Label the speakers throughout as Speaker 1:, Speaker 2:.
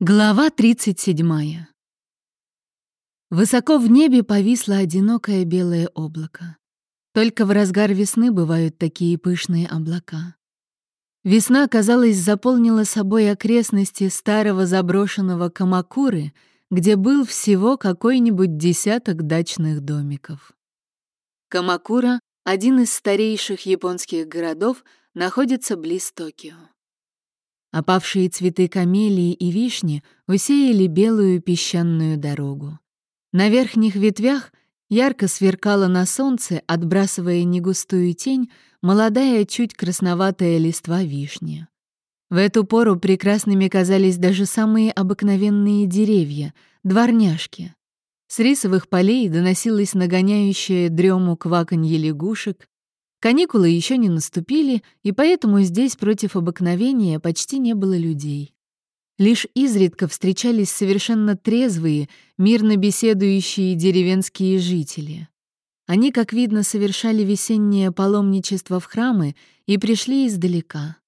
Speaker 1: Глава 37. Высоко в небе повисло одинокое белое облако. Только в разгар весны бывают такие пышные облака. Весна, казалось, заполнила собой окрестности старого заброшенного Камакуры, где был всего какой-нибудь десяток дачных домиков. Камакура, один из старейших японских городов, находится близ Токио. Опавшие цветы камелии и вишни усеяли белую песчаную дорогу. На верхних ветвях ярко сверкала на солнце, отбрасывая негустую тень, молодая, чуть красноватая листва вишни. В эту пору прекрасными казались даже самые обыкновенные деревья, дворняжки. С рисовых полей доносилось нагоняющее дрему кваканье лягушек, Каникулы еще не наступили, и поэтому здесь против обыкновения почти не было людей. Лишь изредка встречались совершенно трезвые, мирно беседующие деревенские жители. Они, как видно, совершали весеннее паломничество в храмы и пришли издалека.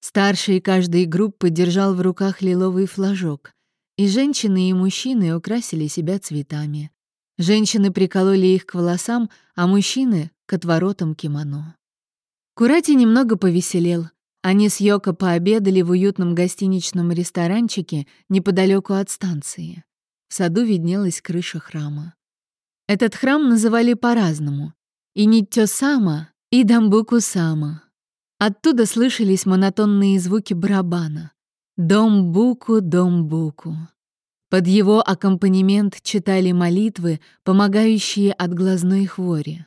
Speaker 1: Старший каждой группы держал в руках лиловый флажок, и женщины и мужчины украсили себя цветами. Женщины прикололи их к волосам, а мужчины к отворотам кимоно. Курати немного повеселел. Они с Йоко пообедали в уютном гостиничном ресторанчике неподалеку от станции. В саду виднелась крыша храма. Этот храм называли по-разному. И Ниттё-сама, и Дамбуку-сама. Оттуда слышались монотонные звуки барабана. Дом-буку, дом-буку. Под его аккомпанемент читали молитвы, помогающие от глазной хвори.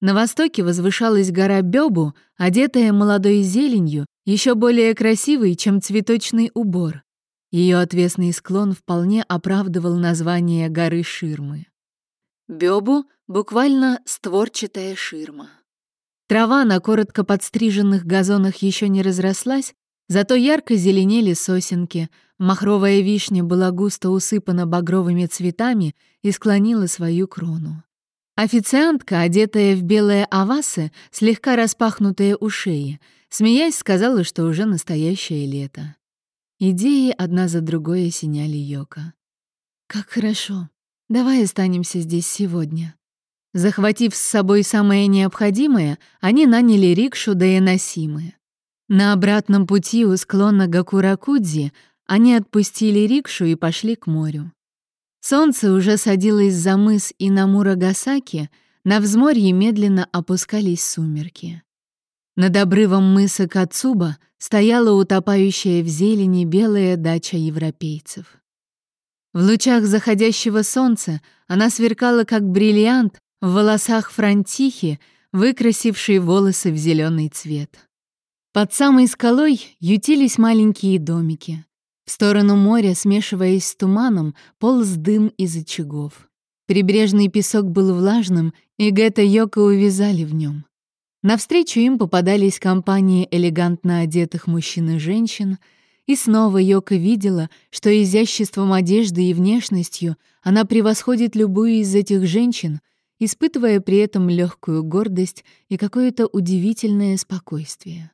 Speaker 1: На востоке возвышалась гора Бёбу, одетая молодой зеленью, еще более красивой, чем цветочный убор. Ее отвесный склон вполне оправдывал название горы Ширмы. Бёбу — буквально створчатая ширма. Трава на коротко подстриженных газонах еще не разрослась, зато ярко зеленели сосенки, махровая вишня была густо усыпана багровыми цветами и склонила свою крону. Официантка, одетая в белые авасы, слегка распахнутые у шеи, смеясь, сказала, что уже настоящее лето. Идеи одна за другой осеняли Йока. «Как хорошо. Давай останемся здесь сегодня». Захватив с собой самое необходимое, они наняли рикшу да Эносимы. На обратном пути у склона Гакуракудзи они отпустили рикшу и пошли к морю. Солнце уже садилось за мыс и на Мурагасаки, на взморье медленно опускались сумерки. Над обрывом мыса Кацуба стояла утопающая в зелени белая дача европейцев. В лучах заходящего солнца она сверкала как бриллиант в волосах Франтихи, выкрасившей волосы в зеленый цвет. Под самой скалой ютились маленькие домики. В сторону моря, смешиваясь с туманом, полз дым из очагов. Прибрежный песок был влажным, и Гетта Йока увязали в нем. Навстречу им попадались компании элегантно одетых мужчин и женщин, и снова Йока видела, что изяществом одежды и внешностью она превосходит любую из этих женщин, испытывая при этом легкую гордость и какое-то удивительное спокойствие.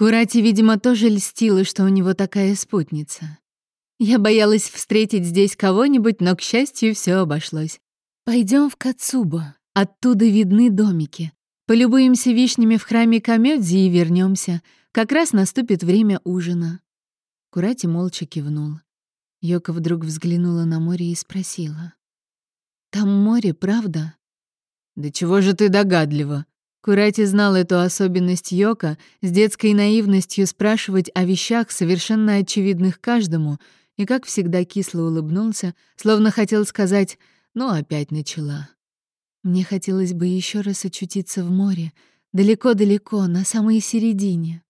Speaker 1: Курати, видимо, тоже льстила, что у него такая спутница. Я боялась встретить здесь кого-нибудь, но, к счастью, все обошлось. Пойдем в Кацубо. Оттуда видны домики. Полюбуемся вишнями в храме Камёдзи и вернемся. Как раз наступит время ужина». Курати молча кивнул. Йока вдруг взглянула на море и спросила. «Там море, правда?» «Да чего же ты догадлива?» Курати знал эту особенность Йока, с детской наивностью спрашивать о вещах, совершенно очевидных каждому, и, как всегда, кисло улыбнулся, словно хотел сказать «ну, опять начала». Мне хотелось бы еще раз очутиться в море, далеко-далеко, на самой середине.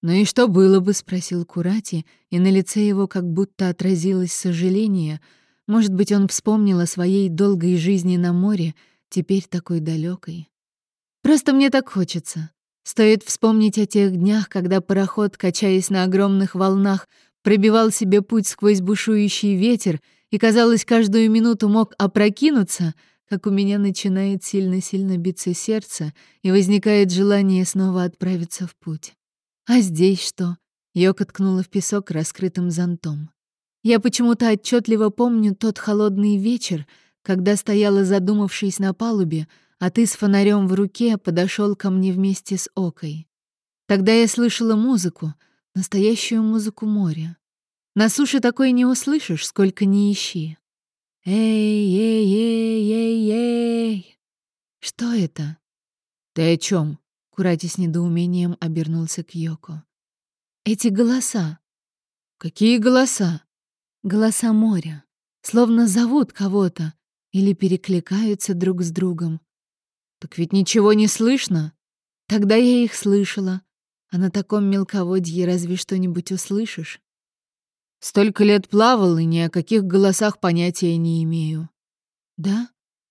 Speaker 1: «Ну и что было бы?» — спросил Курати, и на лице его как будто отразилось сожаление. Может быть, он вспомнил о своей долгой жизни на море, теперь такой далекой. Просто мне так хочется. Стоит вспомнить о тех днях, когда пароход, качаясь на огромных волнах, пробивал себе путь сквозь бушующий ветер и, казалось, каждую минуту мог опрокинуться, как у меня начинает сильно-сильно биться сердце и возникает желание снова отправиться в путь. А здесь что? Йока ткнула в песок раскрытым зонтом. Я почему-то отчетливо помню тот холодный вечер, когда стояла задумавшись на палубе, а ты с фонарем в руке подошел ко мне вместе с Окой. Тогда я слышала музыку, настоящую музыку моря. На суше такой не услышишь, сколько ни ищи. Эй-эй-эй-эй-эй! Что это? Ты о чем? Курати с недоумением обернулся к Йоко. Эти голоса. Какие голоса? Голоса моря. Словно зовут кого-то или перекликаются друг с другом. Так ведь ничего не слышно. Тогда я их слышала. А на таком мелководье разве что-нибудь услышишь? Столько лет плавал и ни о каких голосах понятия не имею. Да?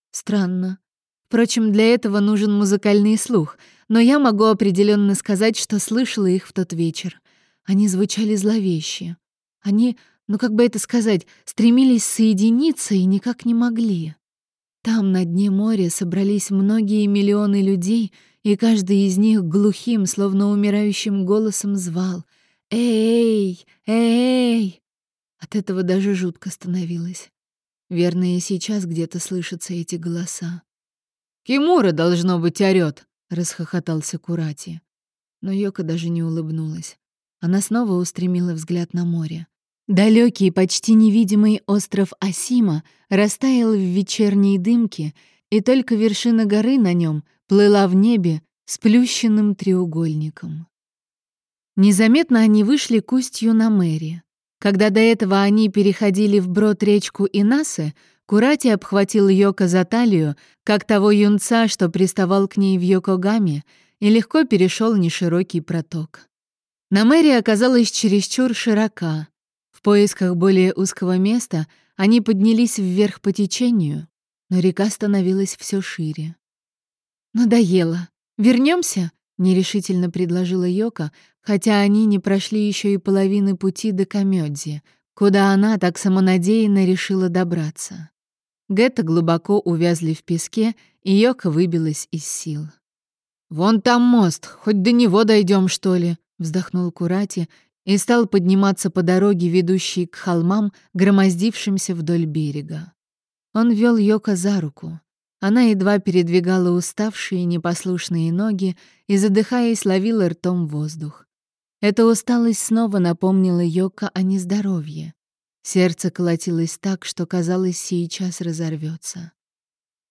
Speaker 1: Странно. Впрочем, для этого нужен музыкальный слух, но я могу определенно сказать, что слышала их в тот вечер. Они звучали зловеще. Они, ну как бы это сказать, стремились соединиться и никак не могли. Там, на дне моря, собрались многие миллионы людей, и каждый из них глухим, словно умирающим голосом звал «Эй! Эй!» От этого даже жутко становилось. Верно, и сейчас где-то слышатся эти голоса. «Кимура, должно быть, орёт!» — расхохотался Курати. Но Йока даже не улыбнулась. Она снова устремила взгляд на море. Далекий, почти невидимый остров Асима растаял в вечерней дымке, и только вершина горы на нем плыла в небе сплющенным треугольником. Незаметно они вышли к устью на мэри. Когда до этого они переходили вброд речку Инасе, Курати обхватил Йока за талию, как того юнца, что приставал к ней в Йокогаме, и легко перешел неширокий проток. На мэри оказалась чересчур широка. Поисках более узкого места они поднялись вверх по течению, но река становилась все шире. «Надоело. Вернемся? нерешительно предложила Йока, хотя они не прошли еще и половины пути до Камёдзи, куда она так самонадеянно решила добраться. Гетто глубоко увязли в песке, и Йока выбилась из сил. «Вон там мост, хоть до него дойдем, что ли», — вздохнул Курати и стал подниматься по дороге, ведущей к холмам, громоздившимся вдоль берега. Он вел Йока за руку. Она едва передвигала уставшие непослушные ноги и, задыхаясь, ловила ртом воздух. Эта усталость снова напомнила Йока о нездоровье. Сердце колотилось так, что казалось, сейчас разорвется.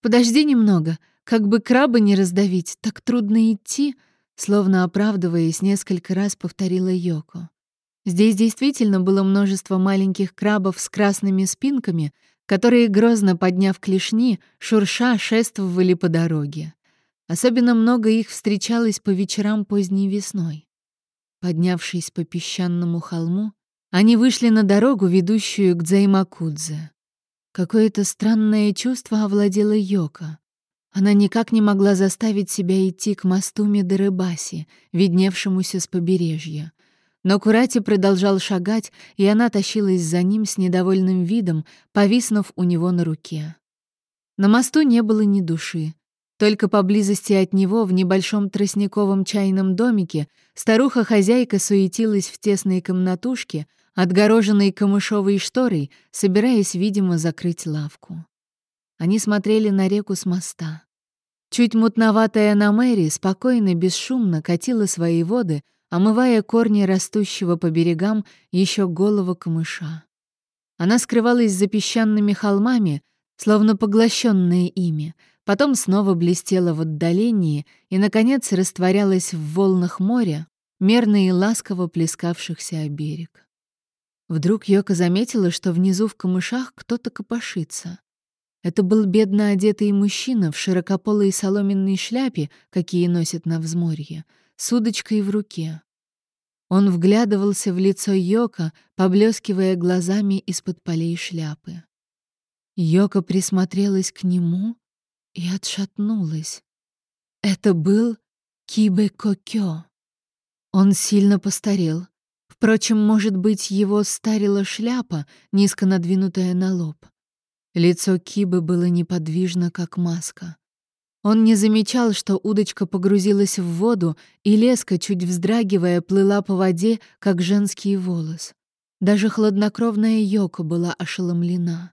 Speaker 1: «Подожди немного, как бы краба не раздавить, так трудно идти», словно оправдываясь, несколько раз повторила Йоко. Здесь действительно было множество маленьких крабов с красными спинками, которые, грозно подняв клешни, шурша шествовали по дороге. Особенно много их встречалось по вечерам поздней весной. Поднявшись по песчаному холму, они вышли на дорогу, ведущую к Дзаймакудзе. Какое-то странное чувство овладело Йоко. Она никак не могла заставить себя идти к мосту Медерыбаси, видневшемуся с побережья. Но Курати продолжал шагать, и она тащилась за ним с недовольным видом, повиснув у него на руке. На мосту не было ни души. Только поблизости от него, в небольшом тростниковом чайном домике, старуха-хозяйка суетилась в тесной комнатушке, отгороженной камышовой шторой, собираясь, видимо, закрыть лавку. Они смотрели на реку с моста. Чуть мутноватая на Мэри спокойно, бесшумно катила свои воды, омывая корни растущего по берегам еще голого камыша. Она скрывалась за песчаными холмами, словно поглощенная ими, потом снова блестела в отдалении и, наконец, растворялась в волнах моря, мерно и ласково плескавшихся о берег. Вдруг Йока заметила, что внизу в камышах кто-то копошится. Это был бедно одетый мужчина в широкополой соломенной шляпе, какие носят на взморье, с удочкой в руке. Он вглядывался в лицо Йока, поблескивая глазами из-под полей шляпы. Йока присмотрелась к нему и отшатнулась. Это был Кибе Кокё. Он сильно постарел. Впрочем, может быть, его старила шляпа, низко надвинутая на лоб. Лицо Кибы было неподвижно, как маска. Он не замечал, что удочка погрузилась в воду, и леска, чуть вздрагивая, плыла по воде, как женский волос. Даже хладнокровная Йоко была ошеломлена.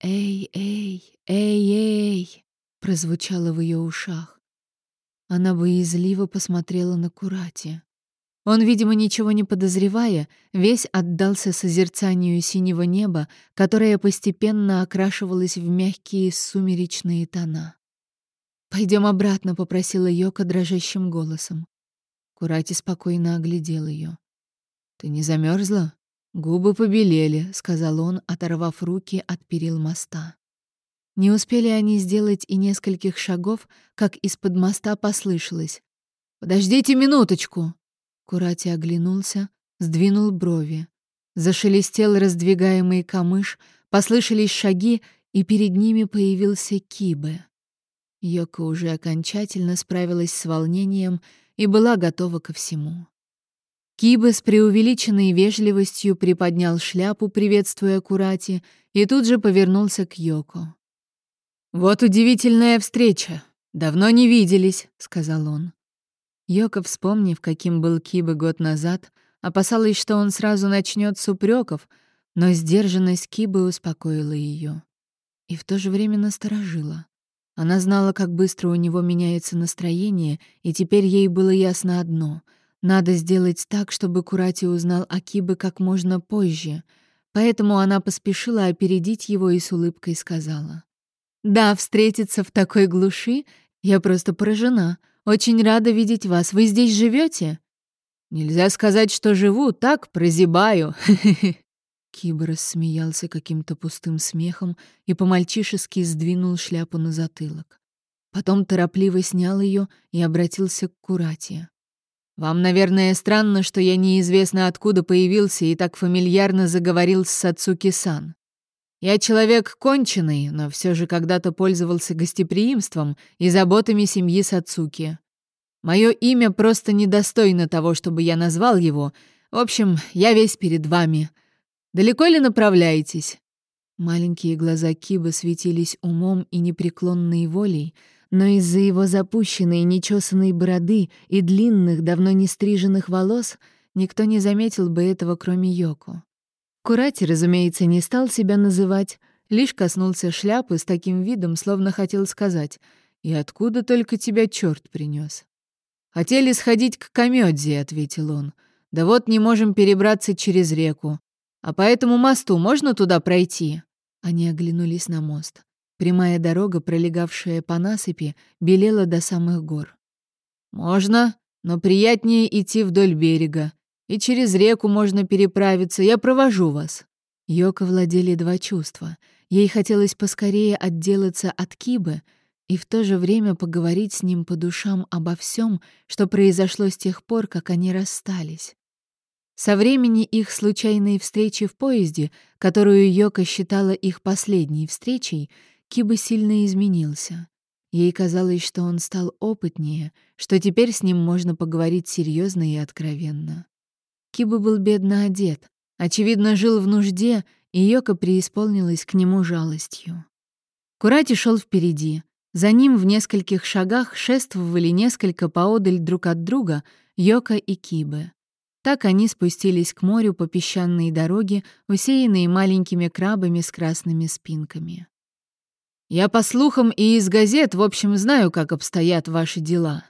Speaker 1: «Эй, эй, эй, эй!» — прозвучало в ее ушах. Она боязливо посмотрела на Курати. Он, видимо, ничего не подозревая, весь отдался созерцанию синего неба, которое постепенно окрашивалось в мягкие сумеречные тона. Пойдем обратно», — попросила Йока дрожащим голосом. Курати спокойно оглядел ее. «Ты не замерзла? Губы побелели», — сказал он, оторвав руки от перил моста. Не успели они сделать и нескольких шагов, как из-под моста послышалось. «Подождите минуточку!» Курати оглянулся, сдвинул брови. Зашелестел раздвигаемый камыш, послышались шаги, и перед ними появился Кибе. Йока уже окончательно справилась с волнением и была готова ко всему. Киба с преувеличенной вежливостью приподнял шляпу, приветствуя Курати, и тут же повернулся к Йоко. «Вот удивительная встреча. Давно не виделись», — сказал он. Йока, вспомнив, каким был Киба год назад, опасалась, что он сразу начнет с упреков, но сдержанность Кибы успокоила ее и в то же время насторожила. Она знала, как быстро у него меняется настроение, и теперь ей было ясно одно — надо сделать так, чтобы Курати узнал о Кибе как можно позже, поэтому она поспешила опередить его и с улыбкой сказала. «Да, встретиться в такой глуши? Я просто поражена. Очень рада видеть вас. Вы здесь живете? «Нельзя сказать, что живу, так прозябаю». Киба рассмеялся каким-то пустым смехом и по-мальчишески сдвинул шляпу на затылок. Потом торопливо снял ее и обратился к Куратия. «Вам, наверное, странно, что я неизвестно откуда появился и так фамильярно заговорил с Сацуки-сан. Я человек конченый, но все же когда-то пользовался гостеприимством и заботами семьи Сацуки. Мое имя просто недостойно того, чтобы я назвал его. В общем, я весь перед вами. Далеко ли направляетесь?» Маленькие глаза Киба светились умом и непреклонной волей, но из-за его запущенной, нечесанной бороды и длинных, давно не стриженных волос никто не заметил бы этого, кроме Йоко. Курати, разумеется, не стал себя называть, лишь коснулся шляпы с таким видом, словно хотел сказать «И откуда только тебя черт принес? «Хотели сходить к Камёдзе», — ответил он. «Да вот не можем перебраться через реку. А по этому мосту можно туда пройти?» Они оглянулись на мост. Прямая дорога, пролегавшая по насыпи, белела до самых гор. «Можно, но приятнее идти вдоль берега. И через реку можно переправиться. Я провожу вас». Йока владели два чувства. Ей хотелось поскорее отделаться от Кибы и в то же время поговорить с ним по душам обо всем, что произошло с тех пор, как они расстались. Со времени их случайной встречи в поезде, которую Йока считала их последней встречей, Киба сильно изменился. Ей казалось, что он стал опытнее, что теперь с ним можно поговорить серьезно и откровенно. Киба был бедно одет, очевидно, жил в нужде, и Йока преисполнилась к нему жалостью. Курати шел впереди. За ним в нескольких шагах шествовали несколько поодаль друг от друга Йока и Кибы. Так они спустились к морю по песчаной дороге, усеянной маленькими крабами с красными спинками. «Я по слухам и из газет, в общем, знаю, как обстоят ваши дела.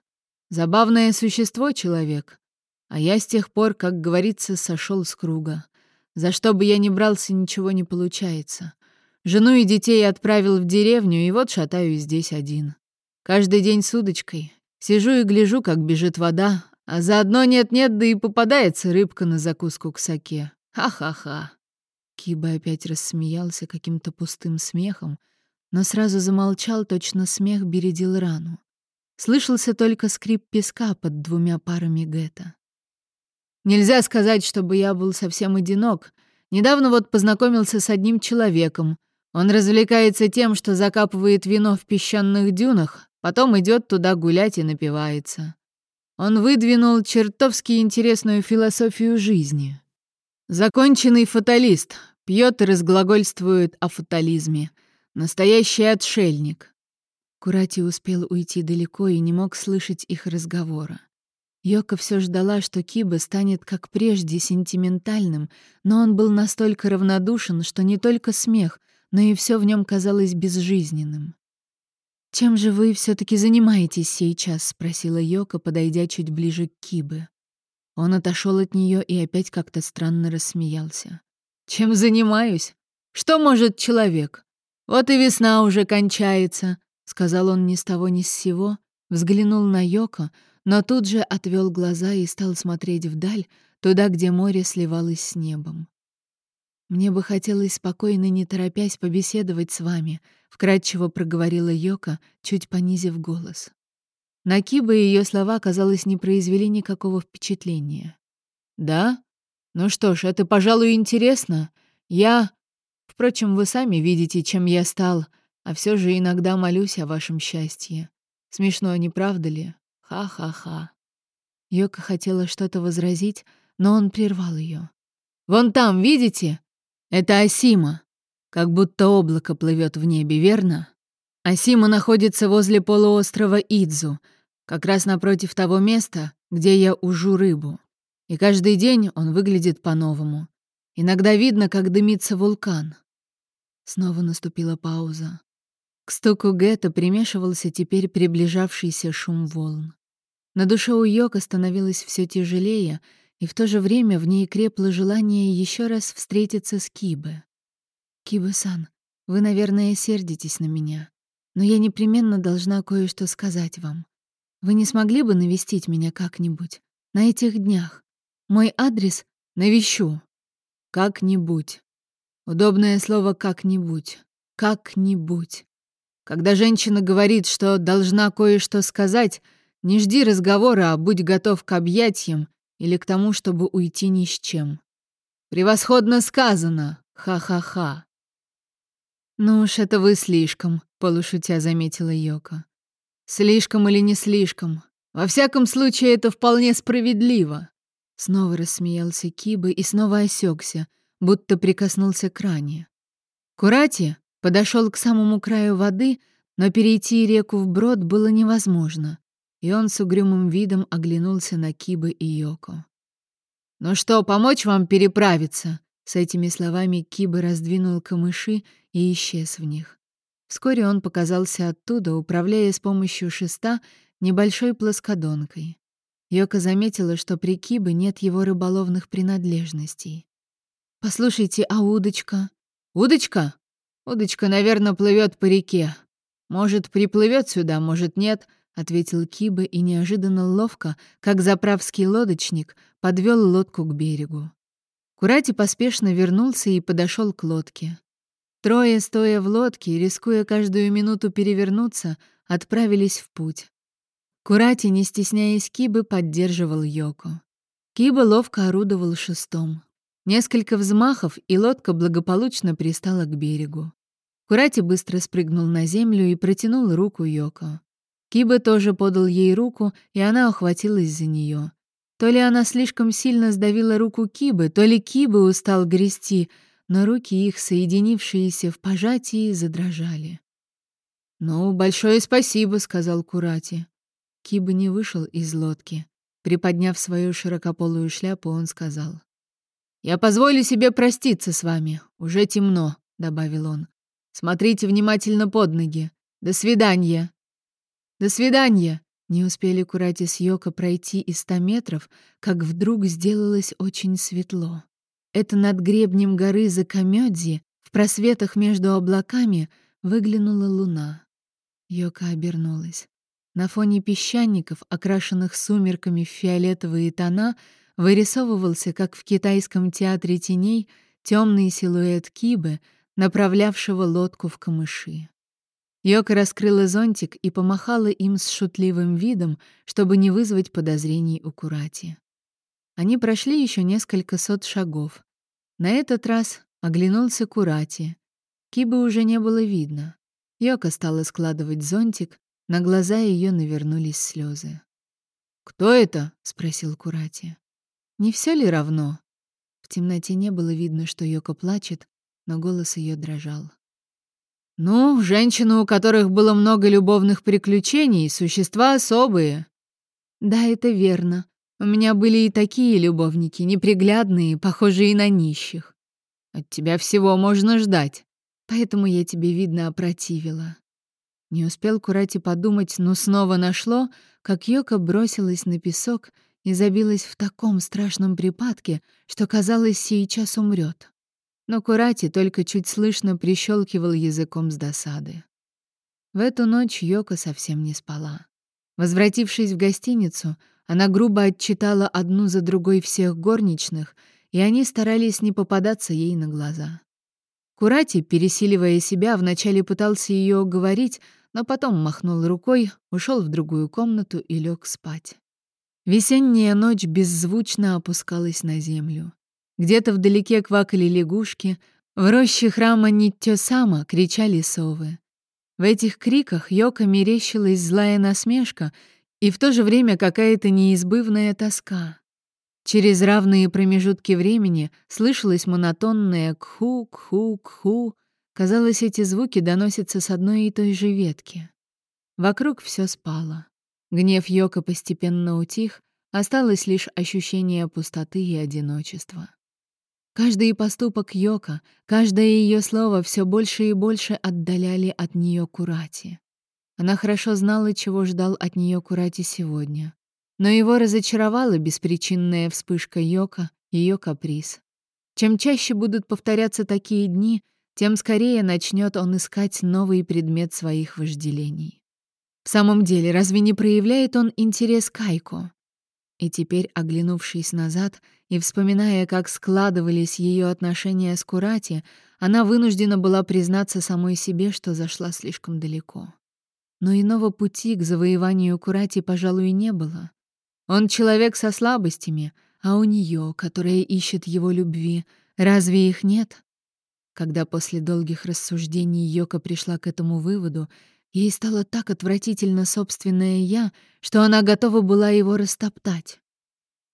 Speaker 1: Забавное существо человек. А я с тех пор, как говорится, сошел с круга. За что бы я ни брался, ничего не получается. Жену и детей отправил в деревню, и вот шатаюсь здесь один. Каждый день с удочкой. Сижу и гляжу, как бежит вода, а заодно нет-нет, да и попадается рыбка на закуску к саке. Ха-ха-ха. Киба опять рассмеялся каким-то пустым смехом, но сразу замолчал, точно смех бередил рану. Слышался только скрип песка под двумя парами гетто. Нельзя сказать, чтобы я был совсем одинок. Недавно вот познакомился с одним человеком. Он развлекается тем, что закапывает вино в песчаных дюнах, потом идет туда гулять и напивается. Он выдвинул чертовски интересную философию жизни. Законченный фаталист, пьет и разглагольствует о фатализме. Настоящий отшельник. Курати успел уйти далеко и не мог слышать их разговора. Йока все ждала, что Киба станет как прежде сентиментальным, но он был настолько равнодушен, что не только смех, но и все в нем казалось безжизненным. «Чем же вы все таки занимаетесь сейчас?» — спросила Йока, подойдя чуть ближе к Кибе. Он отошел от нее и опять как-то странно рассмеялся. «Чем занимаюсь? Что может человек? Вот и весна уже кончается», — сказал он ни с того ни с сего, взглянул на Йоко, но тут же отвел глаза и стал смотреть вдаль, туда, где море сливалось с небом. «Мне бы хотелось спокойно, не торопясь, побеседовать с вами», — вкратчиво проговорила Йока, чуть понизив голос. На Киба ее слова, казалось, не произвели никакого впечатления. «Да? Ну что ж, это, пожалуй, интересно. Я... Впрочем, вы сами видите, чем я стал, а все же иногда молюсь о вашем счастье. Смешно, не правда ли? Ха-ха-ха». Йока хотела что-то возразить, но он прервал ее. «Вон там, видите? Это Асима. Как будто облако плывет в небе, верно? Асима находится возле полуострова Идзу, как раз напротив того места, где я ужу рыбу. И каждый день он выглядит по-новому. Иногда видно, как дымится вулкан. Снова наступила пауза. К стуку Гетто примешивался теперь приближавшийся шум волн. На душе у Йока становилось все тяжелее — и в то же время в ней крепло желание еще раз встретиться с Кибе. «Кибе-сан, вы, наверное, сердитесь на меня, но я непременно должна кое-что сказать вам. Вы не смогли бы навестить меня как-нибудь? На этих днях. Мой адрес — навещу. Как-нибудь. Удобное слово «как-нибудь». Как-нибудь. Когда женщина говорит, что должна кое-что сказать, не жди разговора, а будь готов к объятиям или к тому, чтобы уйти ни с чем. Превосходно сказано! Ха-ха-ха!» «Ну уж это вы слишком», — полушутя заметила Йока. «Слишком или не слишком? Во всяком случае, это вполне справедливо». Снова рассмеялся Киба и снова осекся, будто прикоснулся к ране. Курати подошел к самому краю воды, но перейти реку вброд было невозможно и он с угрюмым видом оглянулся на Кибы и Йоко. «Ну что, помочь вам переправиться?» С этими словами Киба раздвинул камыши и исчез в них. Вскоре он показался оттуда, управляя с помощью шеста небольшой плоскодонкой. Йока заметила, что при Кибе нет его рыболовных принадлежностей. «Послушайте, а удочка?» «Удочка? Удочка, наверное, плывет по реке. Может, приплывет сюда, может, нет», — ответил Киба и неожиданно ловко, как заправский лодочник, подвел лодку к берегу. Курати поспешно вернулся и подошел к лодке. Трое, стоя в лодке, рискуя каждую минуту перевернуться, отправились в путь. Курати, не стесняясь Кибы, поддерживал Йоко. Киба ловко орудовал шестом. Несколько взмахов, и лодка благополучно пристала к берегу. Курати быстро спрыгнул на землю и протянул руку Йоко. Киба тоже подал ей руку, и она охватилась за нее. То ли она слишком сильно сдавила руку Кибы, то ли Кибы устал грести, но руки их, соединившиеся в пожатии, задрожали. «Ну, большое спасибо», — сказал Курати. Киба не вышел из лодки. Приподняв свою широкополую шляпу, он сказал. «Я позволю себе проститься с вами. Уже темно», — добавил он. «Смотрите внимательно под ноги. До свидания». «До свидания!» Не успели Курати с Йоко пройти и ста метров, как вдруг сделалось очень светло. Это над гребнем горы Закамёдзи, в просветах между облаками, выглянула луна. Йока обернулась. На фоне песчаников, окрашенных сумерками в фиолетовые тона, вырисовывался, как в китайском театре теней, темный силуэт Кибы, направлявшего лодку в камыши. Йока раскрыла зонтик и помахала им с шутливым видом, чтобы не вызвать подозрений у Курати. Они прошли еще несколько сот шагов. На этот раз оглянулся Курати. Кибы уже не было видно. Йока стала складывать зонтик, на глаза ее навернулись слезы. «Кто это?» — спросил Курати. «Не все ли равно?» В темноте не было видно, что Йока плачет, но голос ее дрожал. Ну, женщины, у которых было много любовных приключений, существа особые. Да, это верно, У меня были и такие любовники, неприглядные, похожие на нищих. От тебя всего можно ждать, поэтому я тебе, видно, опротивила». Не успел Курати подумать, но снова нашло, как Йока бросилась на песок и забилась в таком страшном припадке, что, казалось, сейчас умрет. Но Курати только чуть слышно прищелкивал языком с досады. В эту ночь Йока совсем не спала. Возвратившись в гостиницу, она грубо отчитала одну за другой всех горничных, и они старались не попадаться ей на глаза. Курати, пересиливая себя, вначале пытался ее уговорить, но потом махнул рукой, ушел в другую комнату и лег спать. Весенняя ночь беззвучно опускалась на землю. Где-то вдалеке квакали лягушки, в роще храма Ниттё-сама кричали совы. В этих криках Йока мерещилась злая насмешка и в то же время какая-то неизбывная тоска. Через равные промежутки времени слышалось монотонное «кху, кху, кху». Казалось, эти звуки доносятся с одной и той же ветки. Вокруг все спало. Гнев Йока постепенно утих, осталось лишь ощущение пустоты и одиночества. Каждый поступок Йока, каждое ее слово все больше и больше отдаляли от нее Курати. Она хорошо знала, чего ждал от нее Курати сегодня. Но его разочаровала беспричинная вспышка Йока, ее каприз. Чем чаще будут повторяться такие дни, тем скорее начнет он искать новый предмет своих вожделений. В самом деле, разве не проявляет он интерес к Айко? И теперь, оглянувшись назад и вспоминая, как складывались ее отношения с Курати, она вынуждена была признаться самой себе, что зашла слишком далеко. Но иного пути к завоеванию Курати, пожалуй, не было. Он человек со слабостями, а у нее, которая ищет его любви, разве их нет? Когда после долгих рассуждений Йока пришла к этому выводу, Ей стало так отвратительно собственное «я», что она готова была его растоптать.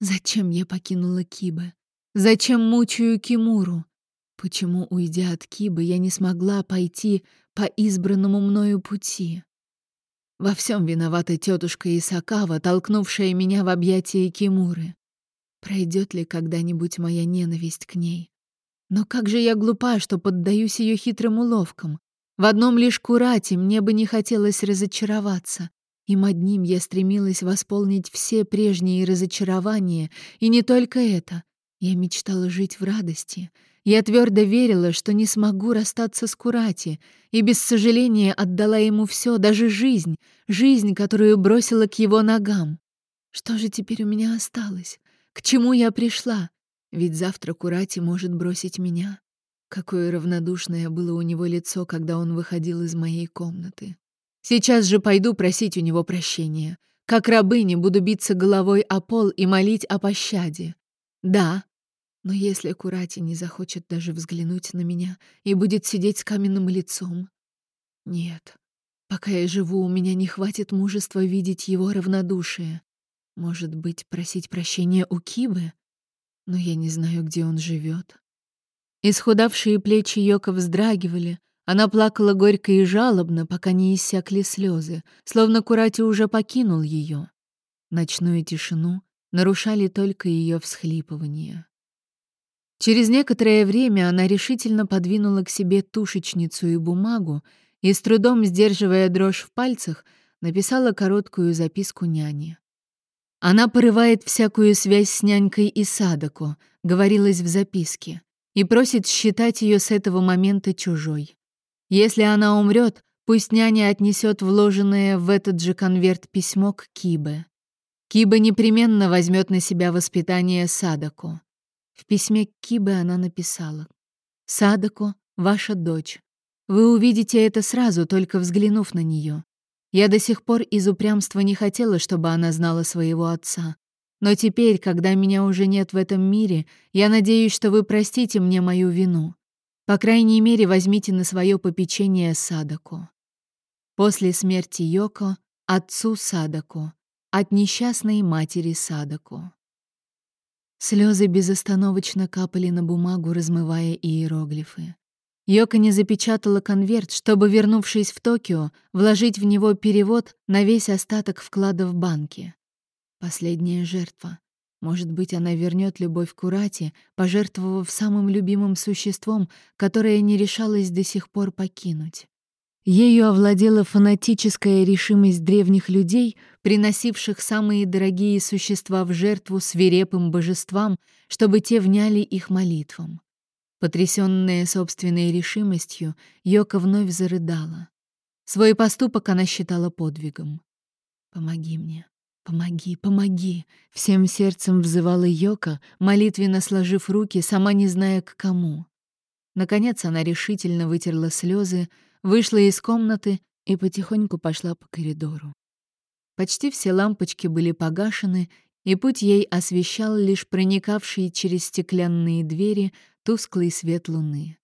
Speaker 1: Зачем я покинула Кибы? Зачем мучаю Кимуру? Почему, уйдя от Кибы, я не смогла пойти по избранному мною пути? Во всем виновата тетушка Исакава, толкнувшая меня в объятия Кимуры. Пройдет ли когда-нибудь моя ненависть к ней? Но как же я глупа, что поддаюсь ее хитрым уловкам. В одном лишь Курате мне бы не хотелось разочароваться. Им одним я стремилась восполнить все прежние разочарования, и не только это. Я мечтала жить в радости. Я твердо верила, что не смогу расстаться с Курати, и без сожаления отдала ему все, даже жизнь, жизнь, которую бросила к его ногам. Что же теперь у меня осталось? К чему я пришла? Ведь завтра Курати может бросить меня. Какое равнодушное было у него лицо, когда он выходил из моей комнаты. Сейчас же пойду просить у него прощения. Как рабыня буду биться головой о пол и молить о пощаде. Да, но если Курати не захочет даже взглянуть на меня и будет сидеть с каменным лицом... Нет, пока я живу, у меня не хватит мужества видеть его равнодушие. Может быть, просить прощения у Кибы? Но я не знаю, где он живет. Исхудавшие плечи Йока вздрагивали, она плакала горько и жалобно, пока не иссякли слезы, словно Курати уже покинул ее. Ночную тишину нарушали только ее всхлипывания. Через некоторое время она решительно подвинула к себе тушечницу и бумагу и, с трудом сдерживая дрожь в пальцах, написала короткую записку няне. «Она порывает всякую связь с нянькой и Садако», — говорилось в записке и просит считать ее с этого момента чужой. Если она умрет, пусть няня отнесет вложенное в этот же конверт письмо к Кибе. Киба непременно возьмет на себя воспитание Садако. В письме к Кибе она написала «Садако — ваша дочь. Вы увидите это сразу, только взглянув на нее. Я до сих пор из упрямства не хотела, чтобы она знала своего отца. Но теперь, когда меня уже нет в этом мире, я надеюсь, что вы простите мне мою вину. По крайней мере, возьмите на свое попечение Садако. После смерти Йоко — отцу Садако, от несчастной матери Садако. Слезы безостановочно капали на бумагу, размывая иероглифы. Йока не запечатала конверт, чтобы, вернувшись в Токио, вложить в него перевод на весь остаток вклада в банке. Последняя жертва. Может быть, она вернет любовь к Урате, пожертвовав самым любимым существом, которое не решалось до сих пор покинуть. Ею овладела фанатическая решимость древних людей, приносивших самые дорогие существа в жертву свирепым божествам, чтобы те вняли их молитвам. Потрясённая собственной решимостью, Йока вновь зарыдала. Свой поступок она считала подвигом. «Помоги мне, помоги, помоги!» Всем сердцем взывала Йока, молитвенно сложив руки, сама не зная к кому. Наконец она решительно вытерла слезы, вышла из комнаты и потихоньку пошла по коридору. Почти все лампочки были погашены, и путь ей освещал лишь проникавший через стеклянные двери тусклый свет луны.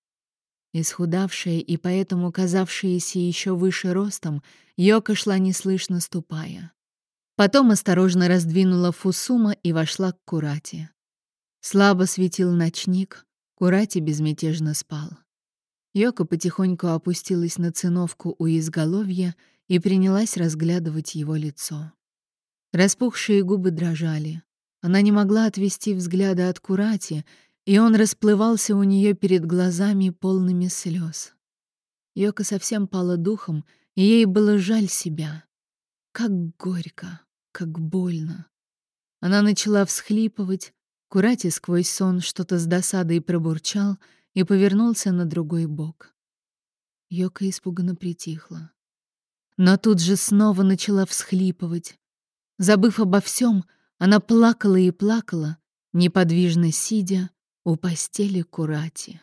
Speaker 1: Исхудавшая и поэтому казавшаяся еще выше ростом, Йока шла неслышно ступая. Потом осторожно раздвинула фусума и вошла к Курате. Слабо светил ночник, Курати безмятежно спал. Йока потихоньку опустилась на циновку у изголовья и принялась разглядывать его лицо. Распухшие губы дрожали. Она не могла отвести взгляда от Курати, и он расплывался у нее перед глазами полными слез. Йока совсем пала духом, и ей было жаль себя. Как горько, как больно. Она начала всхлипывать, Курати сквозь сон что-то с досадой пробурчал и повернулся на другой бок. Йока испуганно притихла. Но тут же снова начала всхлипывать. Забыв обо всем, она плакала и плакала, неподвижно сидя у постели Курати.